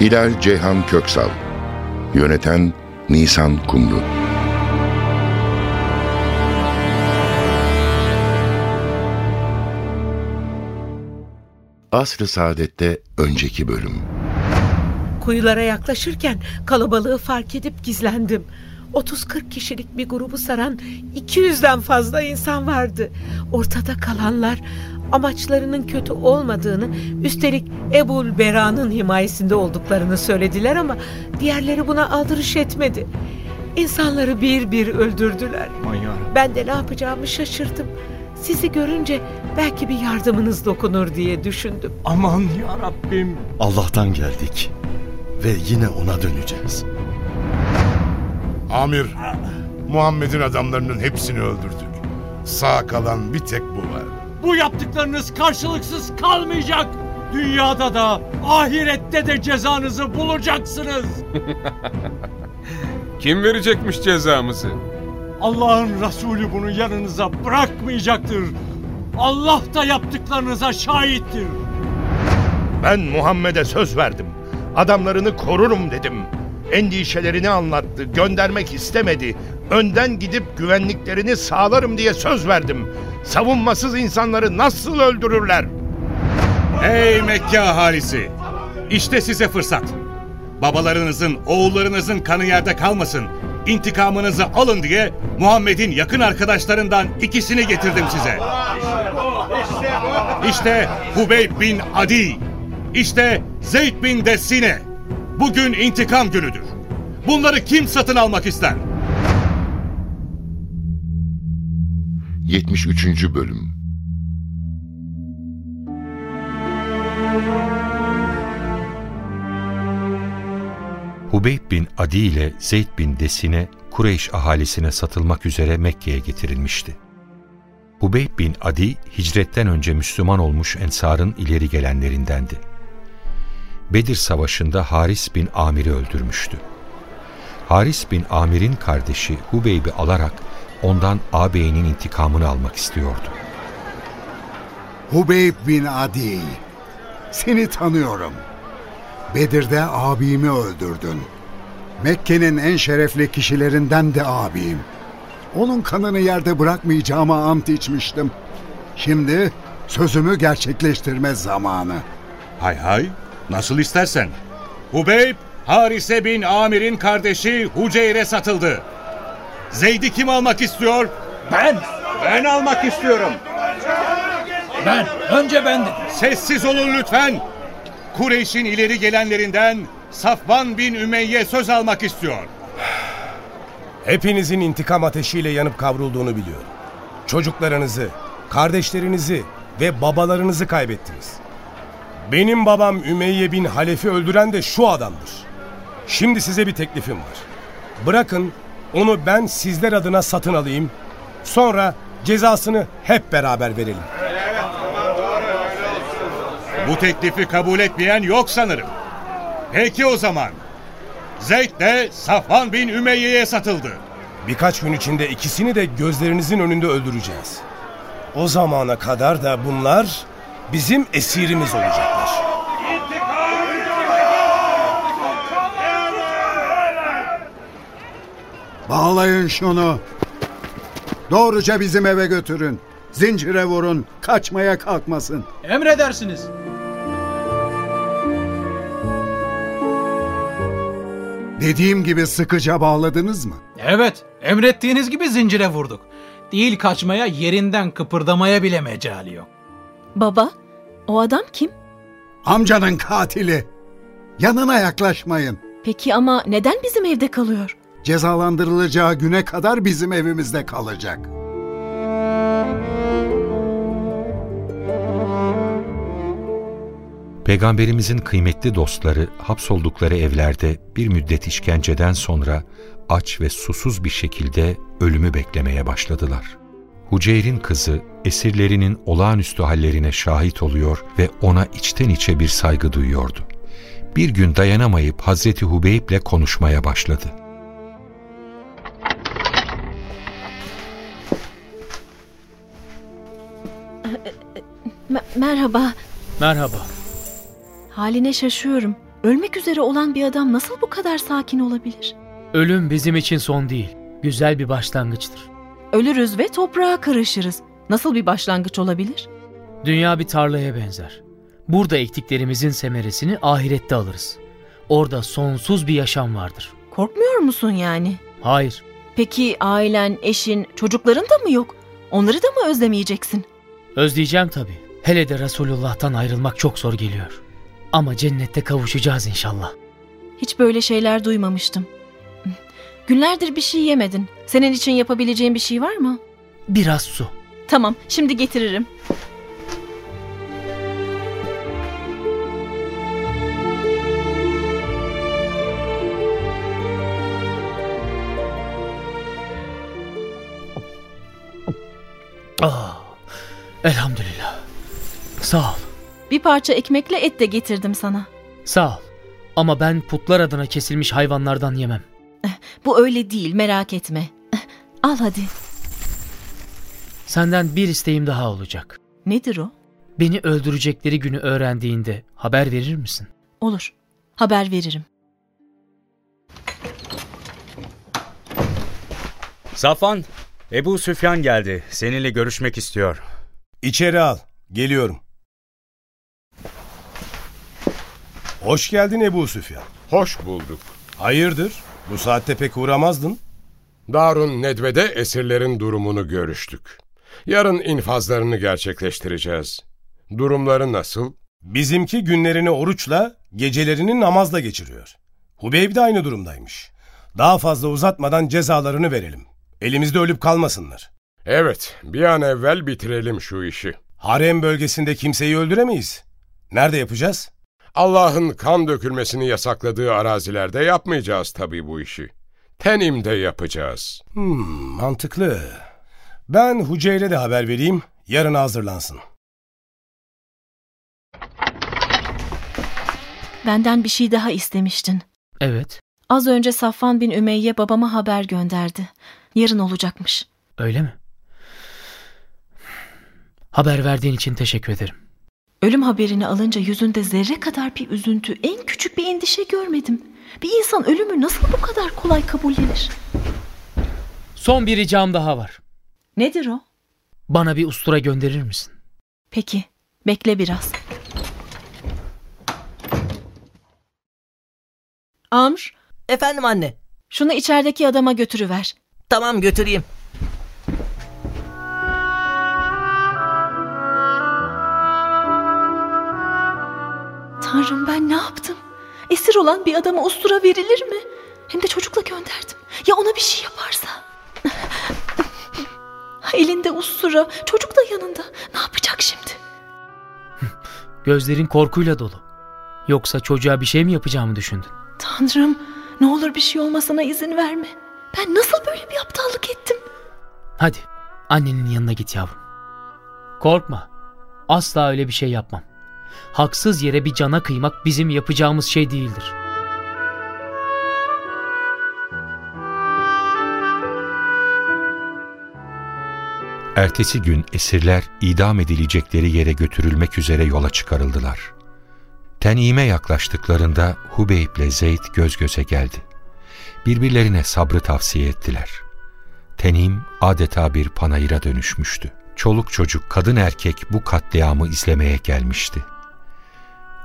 Hilal Ceyhan Köksal Yöneten Nisan Kumru Asr-ı Saadet'te önceki bölüm Kuyulara yaklaşırken kalabalığı fark edip gizlendim. 30-40 kişilik bir grubu saran 200'den fazla insan vardı. Ortada kalanlar amaçlarının kötü olmadığını, üstelik Ebul Bera'nın himayesinde olduklarını söylediler ama diğerleri buna aldırış etmedi. İnsanları bir bir öldürdüler. Ben de ne yapacağımı şaşırdım. Sizi görünce belki bir yardımınız dokunur diye düşündüm. Aman ya Rabbim. Allah'tan geldik ve yine ona döneceğiz. Amir, Muhammed'in adamlarının hepsini öldürdük. Sağ kalan bir tek bu var. Bu yaptıklarınız karşılıksız kalmayacak. Dünyada da ahirette de cezanızı bulacaksınız. Kim verecekmiş cezamızı? Allah'ın Resulü bunu yanınıza bırakmayacaktır. Allah da yaptıklarınıza şahittir. Ben Muhammed'e söz verdim. Adamlarını korurum dedim. Endişelerini anlattı, göndermek istemedi. Önden gidip güvenliklerini sağlarım diye söz verdim. Savunmasız insanları nasıl öldürürler? Ey Mekke ahalisi! İşte size fırsat. Babalarınızın, oğullarınızın kanı yerde kalmasın. İntikamınızı alın diye Muhammed'in yakın arkadaşlarından ikisini getirdim size. İşte Hubeyb bin Adi. İşte Zeyd bin Dessine. Bugün intikam günüdür. Bunları kim satın almak ister? 73. Bölüm Hubeyb bin Adi ile Zeyd bin Desine Kureyş ahalisine satılmak üzere Mekke'ye getirilmişti. Hubeyb bin Adi hicretten önce Müslüman olmuş Ensar'ın ileri gelenlerindendi. Bedir Savaşı'nda Haris bin Amir'i öldürmüştü. Haris bin Amir'in kardeşi Hubeyb'i alarak ondan ağabeyinin intikamını almak istiyordu. Hubeyb bin Adi, seni tanıyorum. Bedir'de abimi öldürdün. Mekke'nin en şerefli kişilerinden de abim. Onun kanını yerde bırakmayacağıma ant içmiştim. Şimdi sözümü gerçekleştirme zamanı. Hay hay, nasıl istersen. Hubeyb, Harise bin Amir'in kardeşi Huceyr'e satıldı. Zeyd'i kim almak istiyor? Ben, Ben almak istiyorum. ben, önce ben dedim. Sessiz olun lütfen. Kureyş'in ileri gelenlerinden Safvan bin Ümeyye söz almak istiyor. Hepinizin intikam ateşiyle yanıp kavrulduğunu biliyorum. Çocuklarınızı, kardeşlerinizi ve babalarınızı kaybettiniz. Benim babam Ümeyye bin Halef'i öldüren de şu adamdır. Şimdi size bir teklifim var. Bırakın onu ben sizler adına satın alayım. Sonra cezasını hep beraber verelim. Bu teklifi kabul etmeyen yok sanırım. Peki o zaman. Zeyd de Safvan bin Ümeyye'ye satıldı. Birkaç gün içinde ikisini de gözlerinizin önünde öldüreceğiz. O zamana kadar da bunlar bizim esirimiz olacaklar. Bağlayın şunu. Doğruca bizim eve götürün. Zincire vurun, kaçmaya kalkmasın. Emredersiniz. Dediğim gibi sıkıca bağladınız mı? Evet, emrettiğiniz gibi zincire vurduk. Değil kaçmaya, yerinden kıpırdamaya bile mecali yok. Baba, o adam kim? Amcanın katili. Yanına yaklaşmayın. Peki ama neden bizim evde kalıyor? Cezalandırılacağı güne kadar bizim evimizde kalacak. Peygamberimizin kıymetli dostları hapsoldukları evlerde bir müddet işkenceden sonra aç ve susuz bir şekilde ölümü beklemeye başladılar. Huceyr'in kızı esirlerinin olağanüstü hallerine şahit oluyor ve ona içten içe bir saygı duyuyordu. Bir gün dayanamayıp Hazreti Hubeyb'le konuşmaya başladı. Merhaba. Merhaba. Haline şaşıyorum. Ölmek üzere olan bir adam nasıl bu kadar sakin olabilir? Ölüm bizim için son değil. Güzel bir başlangıçtır. Ölürüz ve toprağa karışırız. Nasıl bir başlangıç olabilir? Dünya bir tarlaya benzer. Burada ektiklerimizin semeresini ahirette alırız. Orada sonsuz bir yaşam vardır. Korkmuyor musun yani? Hayır, Peki ailen, eşin, çocukların da mı yok? Onları da mı özlemeyeceksin? özleyeceğim tabii. Hele de Resulullah'tan ayrılmak çok zor geliyor. Ama cennette kavuşacağız inşallah. Hiç böyle şeyler duymamıştım. Günlerdir bir şey yemedin. Senin için yapabileceğim bir şey var mı? Biraz su. Tamam, şimdi getiririm. Ah, elhamdülillah. Sağ ol, Bir parça ekmekle et de getirdim sana. sağ ol. Ama ben putlar adına kesilmiş hayvanlardan yemem. Bu öyle değil, merak etme. Al hadi. Senden bir isteğim daha olacak. Nedir o? Beni öldürecekleri günü öğrendiğinde haber verir misin? Olur. Haber veririm. Safan, Ebu Süfyan geldi. Seninle görüşmek istiyor. İçeri al. Geliyorum. Hoş geldin Ebu Süfyan. Hoş bulduk. Hayırdır? Bu saatte pek uğramazdın. Darun Nedve'de esirlerin durumunu görüştük. Yarın infazlarını gerçekleştireceğiz. Durumları nasıl? Bizimki günlerini oruçla, gecelerini namazla geçiriyor. Hubeyb de aynı durumdaymış. Daha fazla uzatmadan cezalarını verelim. Elimizde ölüp kalmasınlar. Evet, bir an evvel bitirelim şu işi. Harem bölgesinde kimseyi öldüremeyiz. Nerede yapacağız? Allah'ın kan dökülmesini yasakladığı arazilerde yapmayacağız tabii bu işi. Tenim'de yapacağız. Hmm, mantıklı. Ben Huceyr'e de haber vereyim, yarın hazırlansın. Benden bir şey daha istemiştin. Evet, Az önce Safvan bin Ümeyye babama haber gönderdi. Yarın olacakmış. öyle mi? Haber verdiğin için teşekkür ederim. Ölüm haberini alınca yüzünde zerre kadar bir üzüntü, en küçük bir endişe görmedim. Bir insan ölümü nasıl bu kadar kolay kabullenir? Son bir ricam daha var. Nedir o? Bana bir ustura gönderir misin? Peki, bekle biraz. Amr, Efendim anne. şunu içerideki adama götürüver. Tamam götüreyim. Tanrım ben ne yaptım? Esir olan bir adama ustura verilir mi? Hem de çocukla gönderdim. Ya ona bir şey yaparsa? Elinde ustura, çocuk da yanında. Ne yapacak şimdi? Gözlerin korkuyla dolu. Yoksa çocuğa bir şey mi yapacağımı düşündün? Tanrım, ne olur bir şey olmasına izin verme. Ben nasıl böyle bir aptallık ettim? Hadi annenin yanına git yavrum. Korkma. Asla öyle bir şey yapmam. Haksız yere bir cana kıymak bizim yapacağımız şey değildir. Ertesi gün esirler idam edilecekleri yere götürülmek üzere yola çıkarıldılar. Tenime yaklaştıklarında Hubeyb ile Zeyd göz göze geldi. Birbirlerine sabrı tavsiye ettiler. Tenim adeta bir panayıra dönüşmüştü. Çoluk çocuk, kadın erkek bu katliamı izlemeye gelmişti.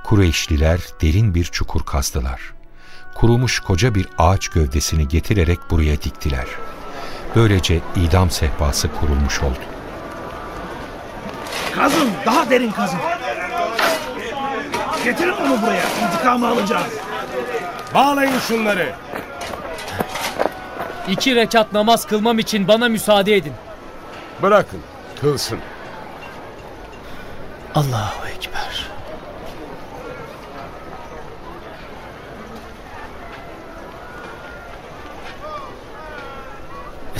Kureyşliler derin bir çukur kazdılar. Kurumuş koca bir ağaç gövdesini getirerek buraya diktiler. Böylece idam sehpası kurulmuş oldu. Kazın, daha derin kazın. Getirin onu buraya, intikamı alacağız. Bağlayın şunları. İki rekat namaz kılmam için bana müsaade edin. Bırakın, kılsın. Allahu Ekber.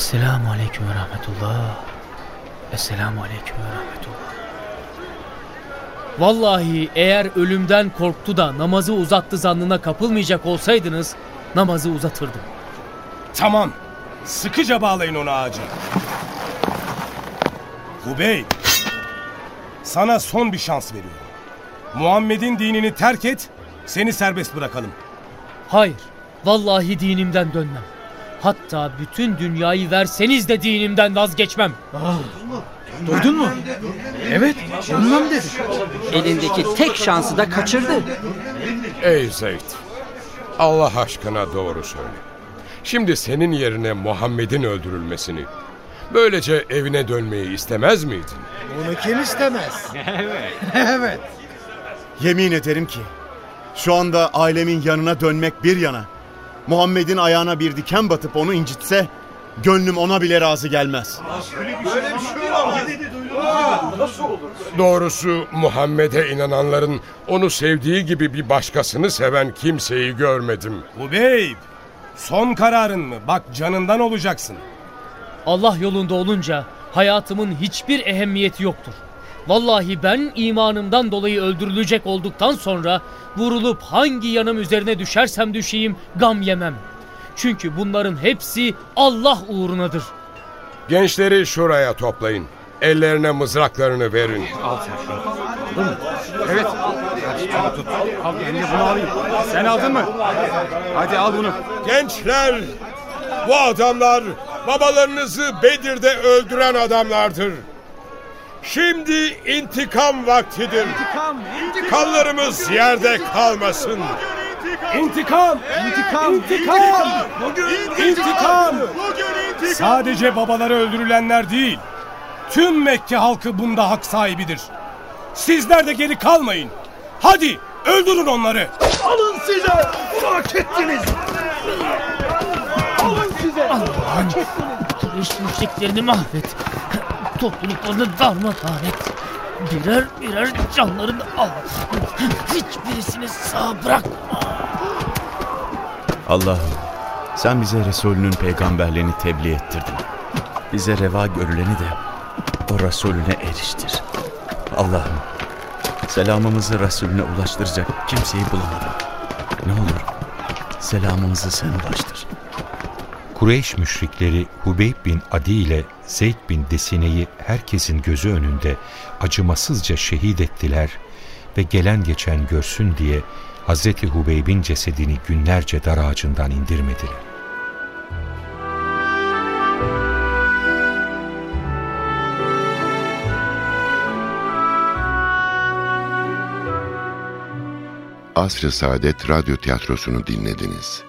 Esselamu Aleyküm ve Rahmetullah. Esselamu Aleyküm ve Rahmetullah. Vallahi eğer ölümden korktu da namazı uzattı zannına kapılmayacak olsaydınız namazı uzatırdım. Tamam. Sıkıca bağlayın onu ağaca. Hubey. Sana son bir şans veriyorum. Muhammed'in dinini terk et, seni serbest bırakalım. Hayır, vallahi dinimden dönmem. Hatta bütün dünyayı verseniz de dinimden vazgeçmem. Duydun mu? Evet, dönmem dedi. Elindeki tek şansı da kaçırdı. Ey Zeyd, Allah aşkına doğru söyle. Şimdi senin yerine Muhammed'in öldürülmesini, böylece evine dönmeyi istemez miydin? Bunu kim istemez? Evet. evet. Yemin ederim ki şu anda ailemin yanına dönmek bir yana. Muhammed'in ayağına bir diken batıp onu incitse gönlüm ona bile razı gelmez. Böyle bir şey olur? Doğrusu Muhammed'e inananların onu sevdiği gibi bir başkasını seven kimseyi görmedim. Hubeyb, son kararın mı? Bak canından olacaksın. Allah yolunda olunca hayatımın hiçbir ehemmiyeti yoktur. Vallahi ben imanımdan dolayı öldürülecek olduktan sonra vurulup hangi yanım üzerine düşersem düşeyim gam yemem. Çünkü bunların hepsi Allah uğrunadır. Gençleri şuraya toplayın. Ellerine mızraklarını verin. Al sen şunu. Aldın mı? Evet. Hadi tut. Al ben de bunu alayım. Sen aldın mı? Hadi al bunu. Gençler, bu adamlar babalarınızı Bedir'de öldüren adamlardır. Şimdi intikam vaktidir. İntikam, intikam. Kanlarımız yerde kalmasın. İntikam! İntikam! İntikam! Bugün İntikam! Bugün intikam! Sadece babaları öldürülenler değil, tüm Mekke halkı bunda hak sahibidir. Sizler de geri kalmayın. Hadi öldürün onları. Alın size! Bunu hak ettiniz! Alın size! Allah'ım Kureyş müşriklerini mahvet. Topluluklarını darmadağın. Birer birer canlarını al. Hiçbirisini sağ bırakma. Allah'ım sen bize Resulünün peygamberliğini tebliğ ettirdin. Bize reva görüleni de o Resulüne eriştir. Allah'ım selamımızı Resulüne ulaştıracak kimseyi bulamadım. Ne olur selamımızı sen ulaştır. Kureyş müşrikleri Hubeyb bin Adi ile Zeyd bin Desine'yi herkesin gözü önünde acımasızca şehit ettiler ve gelen geçen görsün diye Hazreti Hubeyb'in cesedini günlerce dar ağacından indirmediler. Asr-ı Saadet Radyo Tiyatrosu'nu dinlediniz.